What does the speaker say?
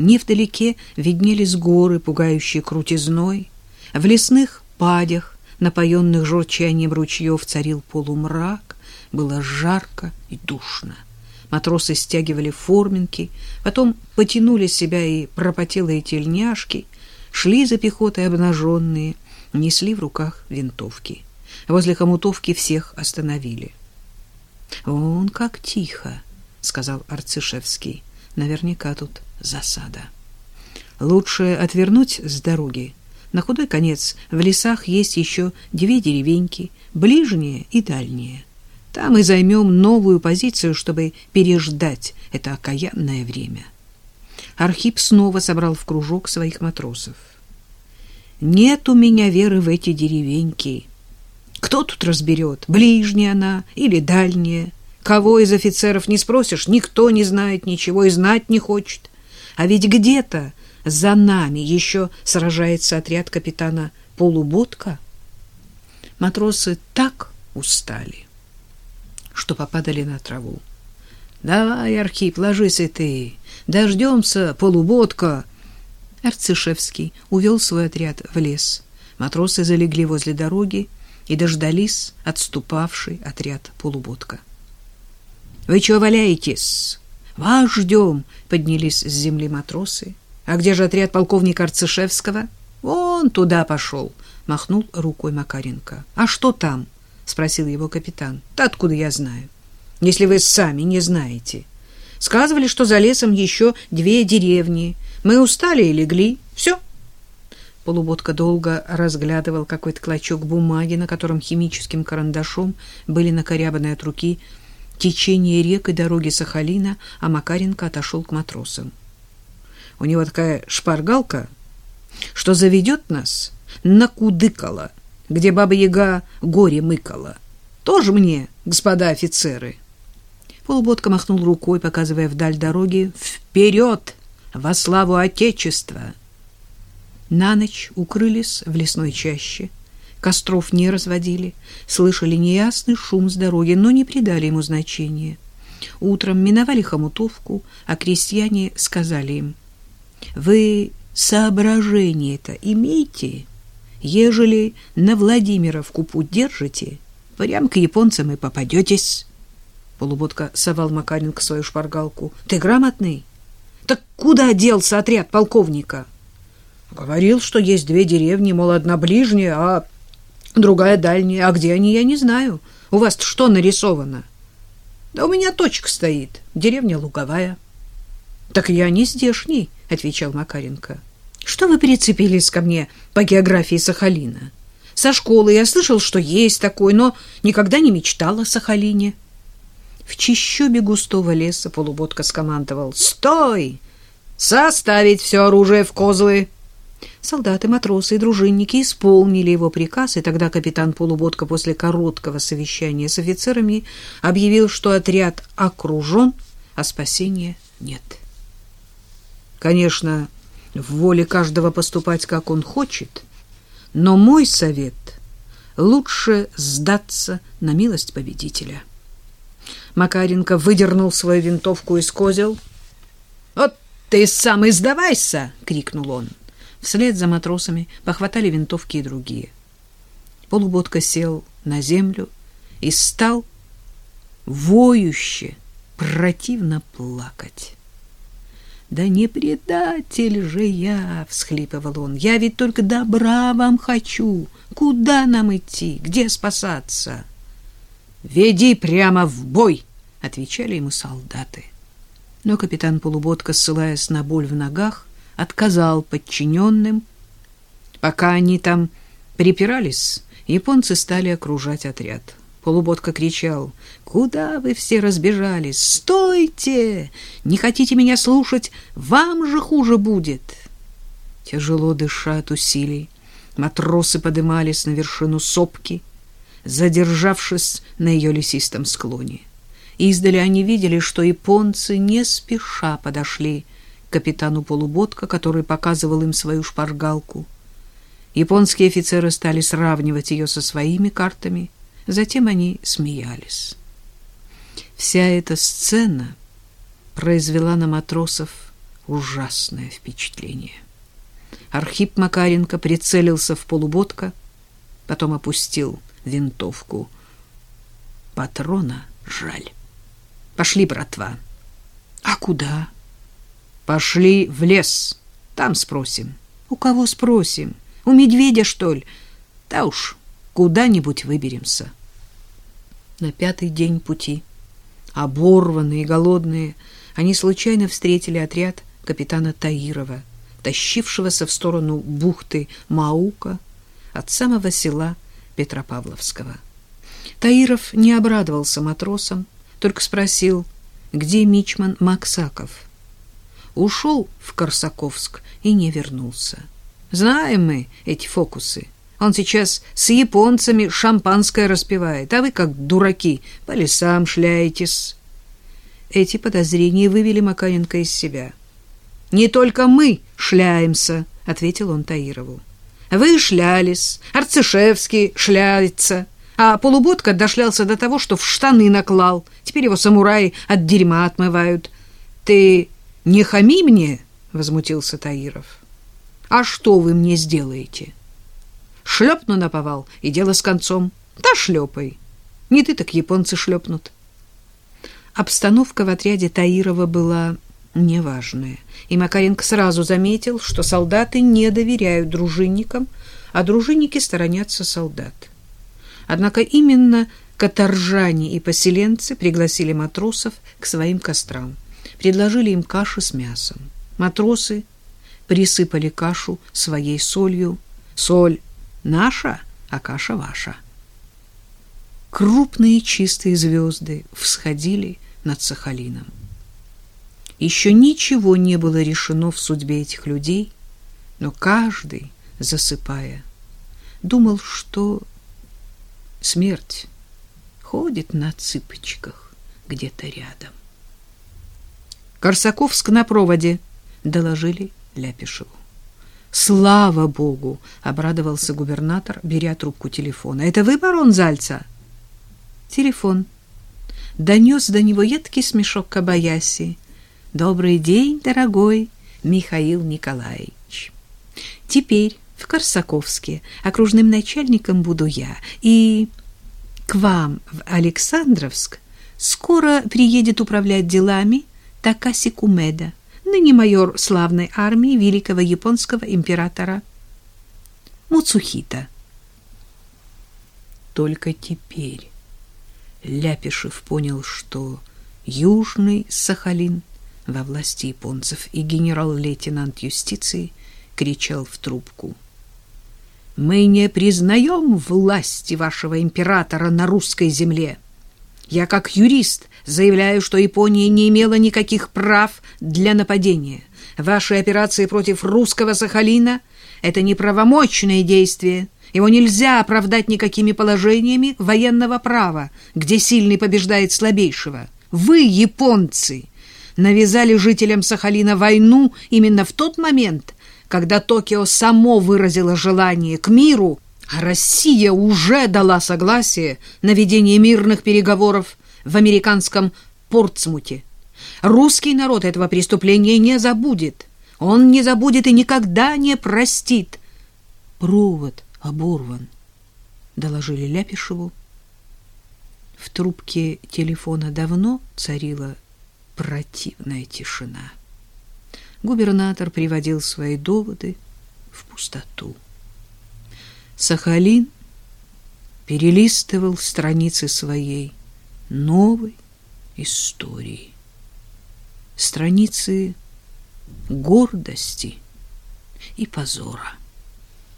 Невдалеке виднелись горы, пугающие крутизной. В лесных падях, напоенных журчанием ручьев, царил полумрак. Было жарко и душно. Матросы стягивали форминки, потом потянули себя и пропотелые тельняшки, шли за пехотой обнаженные, несли в руках винтовки. Возле хомутовки всех остановили. «Вон как тихо», — сказал Арцишевский. «Наверняка тут засада. Лучше отвернуть с дороги. На худой конец в лесах есть еще две деревеньки, ближние и дальние. Там и займем новую позицию, чтобы переждать это окаянное время. Архип снова собрал в кружок своих матросов. «Нет у меня веры в эти деревеньки. Кто тут разберет, ближняя она или дальняя? Кого из офицеров не спросишь, никто не знает ничего и знать не хочет. А ведь где-то за нами еще сражается отряд капитана Полуботка. Матросы так устали, что попадали на траву. Давай, Архип, ложись и ты. Дождемся Полуботка. Арцишевский увел свой отряд в лес. Матросы залегли возле дороги и дождались отступавший отряд Полуботка. — Вы чего валяетесь? Вас ждем, поднялись с земли матросы. А где же отряд полковника Арцишевского? Вон туда пошел, махнул рукой Макаренко. А что там? спросил его капитан. Да откуда я знаю? Если вы сами не знаете. Сказывали, что за лесом еще две деревни. Мы устали и легли. Все. Полуботка долго разглядывал какой-то клочок бумаги, на котором химическим карандашом были накорябаны от руки течение рек и дороги Сахалина, а Макаренко отошел к матросам. У него такая шпаргалка, что заведет нас на Кудыкало, где Баба-Яга горе мыкала. Тоже мне, господа офицеры. Полуботка махнул рукой, показывая вдаль дороги. Вперед! Во славу Отечества! На ночь укрылись в лесной чаще — Костров не разводили, слышали неясный шум с дороги, но не придали ему значения. Утром миновали хомутовку, а крестьяне сказали им, «Вы соображение-то имейте, ежели на Владимировку путь держите, прям к японцам и попадетесь». Полуботка совал Макаренко свою шпаргалку. «Ты грамотный? Так куда делся отряд полковника?» Говорил, что есть две деревни, мол, одна ближняя, а другая дальняя. А где они, я не знаю. У вас что нарисовано? Да у меня точка стоит. Деревня Луговая. Так я не здешний, отвечал Макаренко. Что вы прицепились ко мне по географии Сахалина? Со школы я слышал, что есть такой, но никогда не мечтал о Сахалине. В чищобе густого леса полуботка скомандовал «Стой! Составить все оружие в козлы!» Солдаты, матросы и дружинники исполнили его приказ, и тогда капитан Полуботка после короткого совещания с офицерами объявил, что отряд окружен, а спасения нет. Конечно, в воле каждого поступать, как он хочет, но мой совет — лучше сдаться на милость победителя. Макаренко выдернул свою винтовку из козел. «Вот ты сам и сдавайся!» — крикнул он. Вслед за матросами похватали винтовки и другие. Полуботка сел на землю и стал воюще, противно плакать. «Да не предатель же я!» — всхлипывал он. «Я ведь только добра вам хочу. Куда нам идти? Где спасаться?» «Веди прямо в бой!» — отвечали ему солдаты. Но капитан Полуботка, ссылаясь на боль в ногах, отказал подчиненным. Пока они там припирались, японцы стали окружать отряд. Полуботка кричал, «Куда вы все разбежались? Стойте! Не хотите меня слушать? Вам же хуже будет!» Тяжело дыша от усилий, матросы подымались на вершину сопки, задержавшись на ее лесистом склоне. Издали они видели, что японцы не спеша подошли капитану Полуботка, который показывал им свою шпаргалку. Японские офицеры стали сравнивать ее со своими картами, затем они смеялись. Вся эта сцена произвела на матросов ужасное впечатление. Архип Макаренко прицелился в полуботка, потом опустил винтовку. Патрона жаль. Пошли, братва. А куда? Пошли в лес. Там спросим. У кого спросим? У медведя, что ли? Да уж, куда-нибудь выберемся. На пятый день пути, оборванные и голодные, они случайно встретили отряд капитана Таирова, тащившегося в сторону бухты Маука от самого села Петропавловского. Таиров не обрадовался матросам, только спросил, где мичман Максаков. Ушел в Корсаковск и не вернулся. Знаем мы эти фокусы. Он сейчас с японцами шампанское распивает, а вы, как дураки, по лесам шляетесь. Эти подозрения вывели Макаренко из себя. «Не только мы шляемся», — ответил он Таирову. «Вы шлялись, Арцишевский шляется, а полуботка дошлялся до того, что в штаны наклал. Теперь его самураи от дерьма отмывают. Ты не хами мне?» — возмутился Таиров. «А что вы мне сделаете?» «Шлепну наповал, и дело с концом. Да шлепай. Не ты, так японцы шлепнут». Обстановка в отряде Таирова была неважная, и Макаренко сразу заметил, что солдаты не доверяют дружинникам, а дружинники сторонятся солдат. Однако именно каторжане и поселенцы пригласили матросов к своим кострам, предложили им каши с мясом. Матросы присыпали кашу своей солью. Соль наша, а каша ваша. Крупные чистые звезды всходили над Сахалином. Еще ничего не было решено в судьбе этих людей, но каждый, засыпая, думал, что смерть ходит на цыпочках где-то рядом. «Корсаковск на проводе», — доложили Ляпишеву. «Слава Богу!» — обрадовался губернатор, беря трубку телефона. «Это вы, барон Зальца?» «Телефон», донес до него едкий смешок Кабаяси. «Добрый день, дорогой Михаил Николаевич. Теперь в Корсаковске окружным начальником буду я, и к вам в Александровск скоро приедет управлять делами Такаси Кумеда, ныне майор славной армии великого японского императора Муцухита. Только теперь Ляпишев понял, что Южный Сахалин во власти японцев, и генерал-лейтенант юстиции кричал в трубку. «Мы не признаем власти вашего императора на русской земле. Я, как юрист, заявляю, что Япония не имела никаких прав для нападения. Ваши операции против русского Сахалина — это неправомочные действия». Его нельзя оправдать никакими положениями военного права, где сильный побеждает слабейшего. Вы, японцы, навязали жителям Сахалина войну именно в тот момент, когда Токио само выразило желание к миру, Россия уже дала согласие на ведение мирных переговоров в американском Портсмуте. Русский народ этого преступления не забудет. Он не забудет и никогда не простит. Провод оборван, доложили Ляпишеву. В трубке телефона давно царила противная тишина. Губернатор приводил свои доводы в пустоту. Сахалин перелистывал страницы своей новой истории. Страницы гордости и позора.